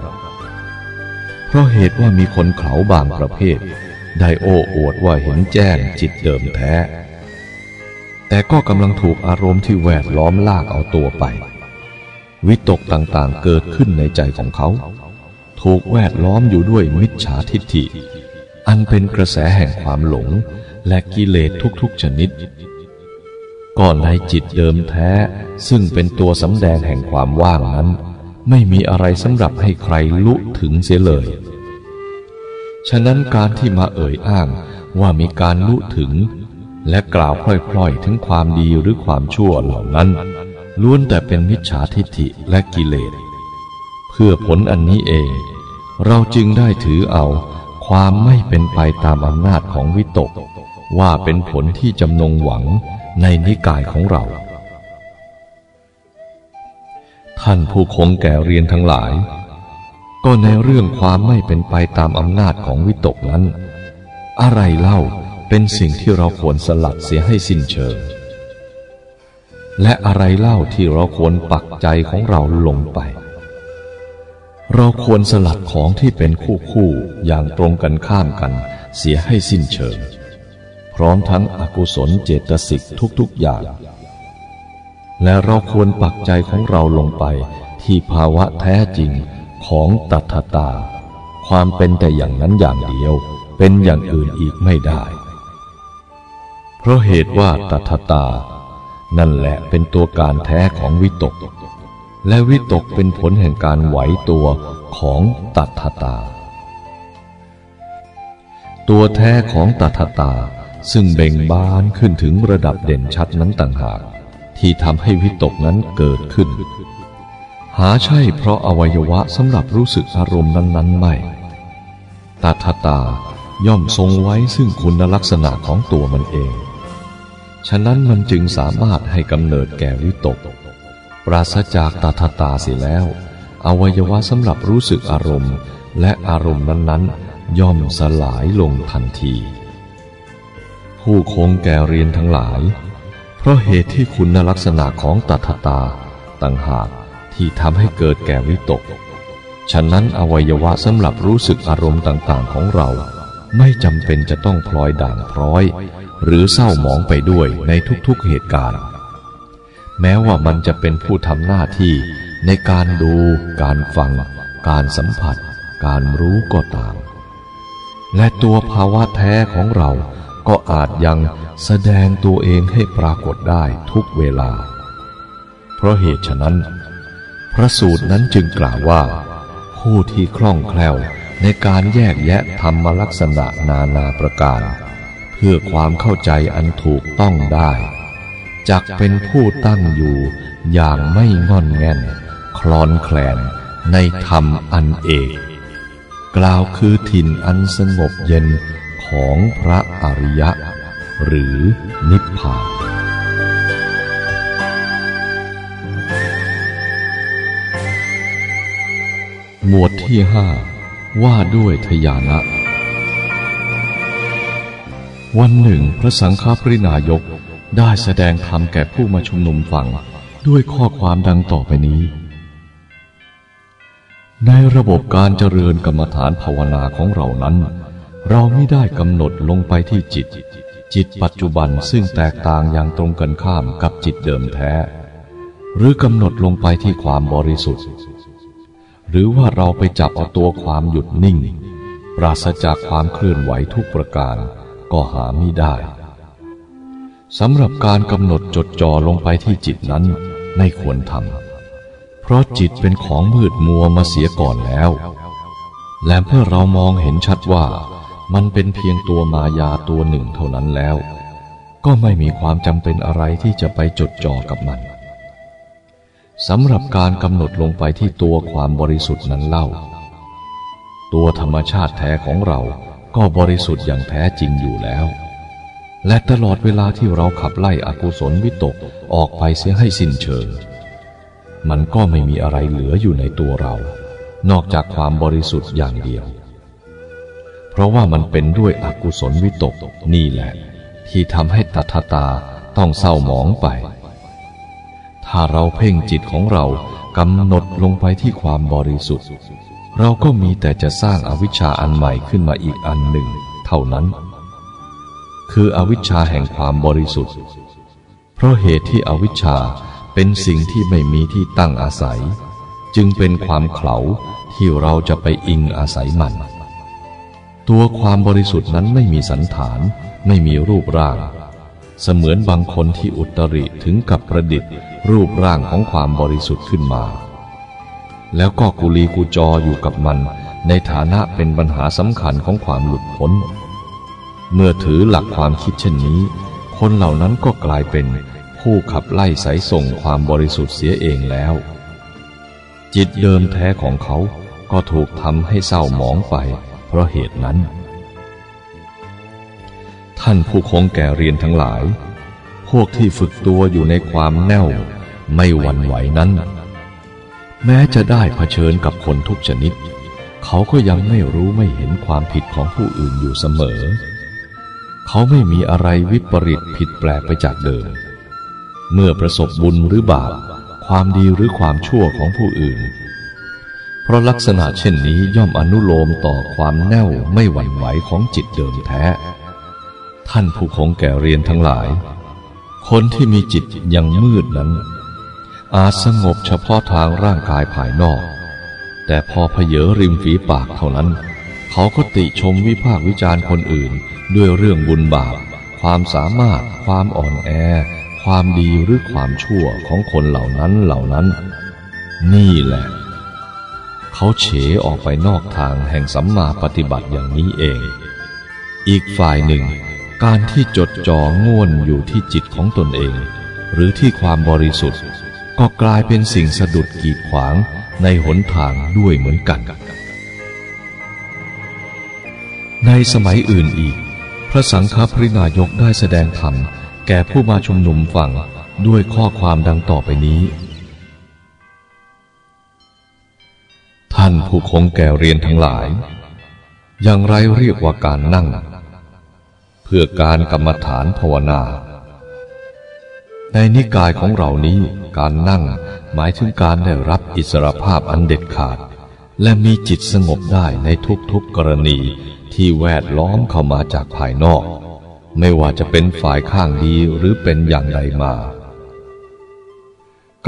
เพราะเหตุว่ามีคนเขาบางประเภท ได้โอ้อวดว่าเห็นแจ้งจิตเดิมแท้ แต่ก็กำลังถูกอารมณ์ที่แวดล้อมลากเอาตัวไป วิตกต่างๆเกิดขึ้นในใจของเขา ถูกแวดล้อมอยู่ด้วยมิจฉาทิฏฐิ อันเป็นกระแสแห่งความหลงและกิเลสทุกๆชนิด ก็ในจิตเดิมแท้ ซึ่งเป็นตัวสำแดงแห่งความว่างนั้น ไม่มีอะไรสำหรับให้ใครลุถึงเสียเลย ฉะนั้นการที่มาเอ่ยอ้างว่ามีการลุถึง และกล่าวพล่อยๆ ถึงความดีหรือความชั่วเหล่านั้นล้วนแต่เป็นมิจฉาทิฏฐิและกิเลส เพื่อผลอันนี้เอง เราจึงได้ถือเอาความไม่เป็นไปตามอำนาจของวิตก ว่าเป็นผลที่จำนงหวัง ในนิกายของเรา ท่านผู้คงแก่เรียนทั้งหลาย ก็ในเรื่องความไม่เป็นไปตามอำนาจของวิตกนั้น อะไรเล่าเป็นสิ่งที่เราควรสลัดเสียให้สิ้นเชิง และอะไรเล่าที่เราควรปักใจของเราลงไป เราควรสลัดของที่เป็นคู่คู่อย่างตรงกันข้ามกันเสียให้สิ้นเชิง พร้อมทั้งอกุศลเจตสิกทุกๆอย่าง และเราควรปักใจของเราลงไปที่ภาวะแท้จริงของตัทตา ความเป็นแต่อย่างนั้นอย่างเดียว เป็นอย่างอื่นอีกไม่ได้ เพราะเหตุว่าตัทตา นั่นแหละเป็นตัวการแท้ของวิตก และวิตกเป็นผลแห่งการไหวตัวของตัทตา ตัวแท้ของตัทตา ซึ่งเบ่งบานขึ้นถึงระดับเด่นชัดนั้นต่างหาก ที่ทำให้วิตกนั้นเกิดขึ้น หาใช่เพราะอวัยวะสำหรับรู้สึกอารมณ์นั้นๆไม่ตาทตาย่อมทรงไว้ซึ่งคุณลักษณะของตัวมันเอง ฉะนั้นมันจึงสามารถให้กำเนิดแก่วิตก ปราศจากตาทตาเสียแล้ว อวัยวะสำหรับรู้สึกอารมณ์ และอารมณ์นั้นๆ ย่อมสลายลงทันที ผู้คงแก่เรียนทั้งหลาย เพราะเหตุที่คุณลักษณะของตัทตาต่างหากที่ทำให้เกิดแก่วิตก ฉะนั้นอวัยวะสำหรับรู้สึกอารมณ์ต่างๆของเรา ไม่จำเป็นจะต้องพลอยด่างพร้อย หรือเศร้าหมองไปด้วยในทุกๆเหตุการณ์ แม้ว่ามันจะเป็นผู้ทำหน้าที่ในการดู การฟัง การสัมผัส การรู้ก็ตาม และตัวภาวะแท้ของเรา ก็อาจยังแสดงตัวเองให้ปรากฏได้ทุกเวลา เพราะเหตุฉะนั้น พระสูตรนั้นจึงกล่าวว่า ผู้ที่คล่องแคล่วในการแยกแยะธรรมลักษณะนานาประการ เพื่อความเข้าใจอันถูกต้องได้จักเป็นผู้ตั้งอยู่อย่างไม่งอนแง่น คลอนแคลนในธรรมอันเอก กล่าวคือถิ่นอันสงบเย็น ของพระอริยะ หรือนิพพาน หมวดที่ห้าว่าด้วยทยานะ วันหนึ่งพระสังฆปรินายกได้แสดงธรรมแก่ผู้มาชุมนุมฟังด้วยข้อความดังต่อไปนี้ ในระบบการเจริญกรรมฐานภาวนาของเรานั้น เราไม่ได้กำหนดลงไปที่จิต จิตปัจจุบันซึ่งแตกต่างอย่างตรงกันข้ามกับจิตเดิมแท้ หรือกำหนดลงไปที่ความบริสุทธิ์ หรือว่าเราไปจับเอาตัวความหยุดนิ่ง ปราศจากความเคลื่อนไหวทุกประการก็หาไม่ได้สำหรับการกำหนดจดจ่อลงไปที่จิตนั้นไม่ควรทำเพราะจิตเป็นของมืดมัวมาเสียก่อนแล้ว และเพื่อเรามองเห็นชัดว่า มันเป็นเพียงตัวมายาตัวหนึ่งเท่านั้นแล้ว ก็ไม่มีความจำเป็นอะไรที่จะไปจดจ่อกับมันสำหรับการกำหนดลงไปที่ตัวความบริสุทธิ์นั้นเล่า ตัวธรรมชาติแท้ของเราก็บริสุทธิ์อย่างแท้จริงอยู่แล้ว และตลอดเวลาที่เราขับไล่อกุศลวิตกออกไปเสียให้สิ้นเชิง มันก็ไม่มีอะไรเหลืออยู่ในตัวเรา นอกจากความบริสุทธิ์อย่างเดียว เพราะว่ามันเป็นด้วยอกุศลวิตกนี่แหละ ที่ทำให้ตัทตาต้องเศร้าหมองไป ถ้าเราเพ่งจิตของเรากำหนดลงไปที่ความบริสุทธิ์ เราก็มีแต่จะสร้างอาวิชชาอันใหม่ขึ้นมาอีกอันหนึ่ง เท่านั้น คืออวิชชาแห่งความบริสุทธิ์ เพราะเหตุที่อวิชชาเป็นสิ่งที่ไม่มีที่ตั้งอาศัย จึงเป็นความเขลาที่เราจะไปอิงอาศัยมัน ตัวความบริสุทธิ์นั้นไม่มีสันฐาน ไม่มีรูปร่าง เสมือนบางคนที่อุตริถึงกับประดิษฐ์ รูปร่างของความบริสุทธิ์ขึ้นมา แล้วก็กุลีกุจออยู่กับมัน ในฐานะเป็นปัญหาสำคัญของความหลุดพ้น เมื่อถือหลักความคิดเช่นนี้ คนเหล่านั้นก็กลายเป็นผู้ขับไล่สายส่งความบริสุทธิ์เสียเองแล้ว จิตเดิมแท้ของเขาก็ถูกทำให้เศร้าหมองไป ราะเหตุนั้น ท่านผู้คงแก่เรียนทั้งหลาย พวกที่ฝึกตัวอยู่ในความแน่วไม่หวั่นไหวนั้น แม้จะได้เผชิญกับคนทุกชนิด เขาก็ยังไม่รู้ไม่เห็นความผิดของผู้อื่นอยู่เสมอ เขาไม่มีอะไรวิปริตผิดแปลกไปจากเดิม เมื่อประสบบุญหรือบาปความดีหรือความชั่วของผู้อื่น เพราะลักษณะเช่นนี้ย่อมอนุโลมต่อความแน่วไม่หวั่นไหวของจิตเดิมแท้ ท่านผู้คงแก่เรียนทั้งหลาย คนที่มีจิตยังมืดนั้น อาจสงบเฉพาะทางร่างกายภายนอก แต่พอเพเยอริมฝีปากเท่านั้น เขาก็ติชมวิพากวิจารณ์คนอื่น ด้วยเรื่องบุญบาป ความสามารถ ความอ่อนแอ ความดีหรือความชั่วของคนเหล่านั้นเหล่านั้น นี่แหละ เขาเฉออกไปนอกทางแห่งสัมมาปฏิบัติอย่างนี้เอง อีกฝ่ายหนึ่ง การที่จดจ่อง่วนอยู่ที่จิตของตนเอง หรือที่ความบริสุทธิ์ ก็กลายเป็นสิ่งสะดุดกีดขวางในหนทางด้วยเหมือนกัน ในสมัยอื่นอีก พระสังฆปรินายกได้แสดงธรรมแก่ผู้มาชุมนุมฟังด้วยข้อความดังต่อไปนี้ ท่านผู้คงแก่เรียนทั้งหลาย อย่างไรเรียกว่าการนั่ง เพื่อการกรรมฐานภาวนา ในนิกายของเรานี้การนั่งหมายถึงการได้รับอิสรภาพอันเด็ดขาด และมีจิตสงบได้ในทุกๆกรณีที่แวดล้อมเข้ามาจากภายนอก ไม่ว่าจะเป็นฝ่ายข้างดีหรือเป็นอย่างใดมา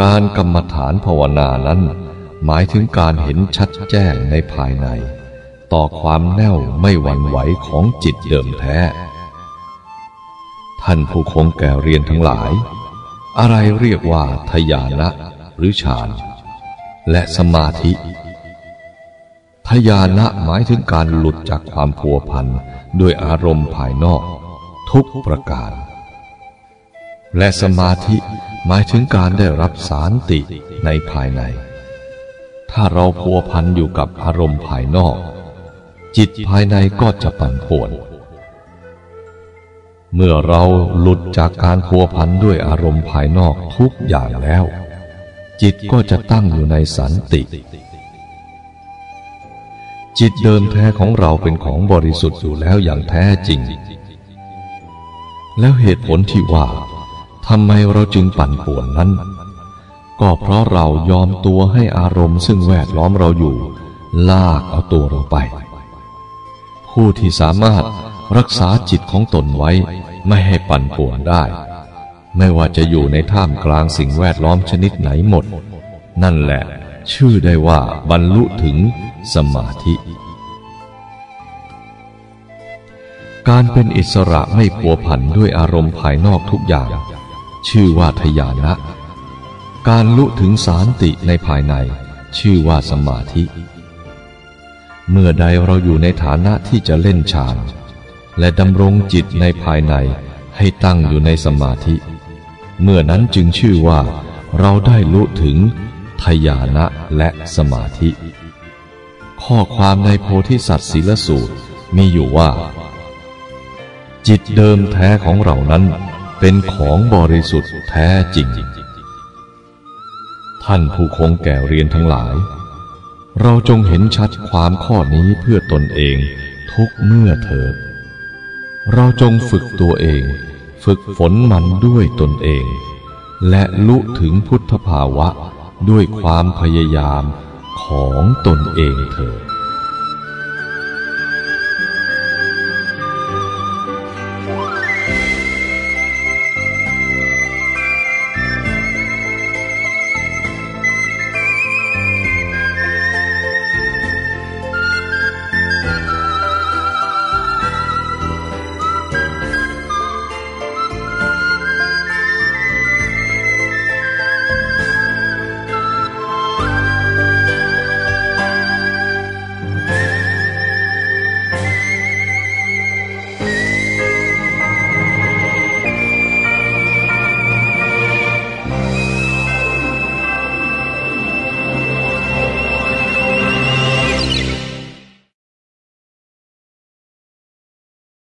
การกรรมฐานภาวนานั้น หมายถึงการเห็นชัดแจ้งในภายใน ต่อความแน่วไม่หวั่นไหวของจิตเดิมแท้ ท่านผู้คงแก่เรียนทั้งหลาย อะไรเรียกว่าทยานะหรือฌานและสมาธิ ทยานะหมายถึงการหลุดจากความพัวพันด้วยอารมณ์ภายนอก ทุกประการ และสมาธิหมายถึงการได้รับสารติในภายใน ถ้าเราพัวพันอยู่กับอารมณ์ภายนอก จิตภายในก็จะปั่นป่วน เมื่อเราหลุดจากการพัวพันด้วยอารมณ์ภายนอกทุกอย่างแล้ว จิตก็จะตั้งอยู่ในสันติ จิตเดิมแท้ของเราเป็นของบริสุทธิ์อยู่แล้วอย่างแท้จริง แล้วเหตุผลที่ว่าทำไมเราจึงปั่นป่วนนั้น ก็เพราะเรายอมตัวให้อารมณ์ซึ่งแวดล้อมเราอยู่ ลากเอาตัวเราไป ผู้ที่สามารถรักษาจิตของตนไว้ไม่ให้ปั่นป่วนได้ ไม่ว่าจะอยู่ในท่ามกลางสิ่งแวดล้อมชนิดไหนหมด นั่นแหละ ชื่อได้ว่าบรรลุถึงสมาธิ การเป็นอิสระไม่ผัวพันด้วยอารมณ์ภายนอกทุกอย่าง ชื่อว่าทยานะ การลุถึงสารติในภายใน ชื่อว่าสมาธิ เมื่อใดเราอยู่ในฐานะที่จะเล่นฌานและดำรงจิตในภายในให้ตั้งอยู่ในสมาธิ เมื่อนั้นจึงชื่อว่า เราได้ลุถึงทยานะและสมาธิ ข้อความในโพธิสัตว์ศีลสูตรมีอยู่ว่า จิตเดิมแท้ของเรานั้นเป็นของบริสุทธิ์แท้จริง ท่านผู้คงแก่เรียนทั้งหลาย เราจงเห็นชัดความข้อนี้เพื่อตนเองทุกเมื่อเถิด เราจงฝึกตัวเอง ฝึกฝนมันด้วยตนเอง และลุถึงพุทธภาวะด้วยความพยายามของตนเองเถิด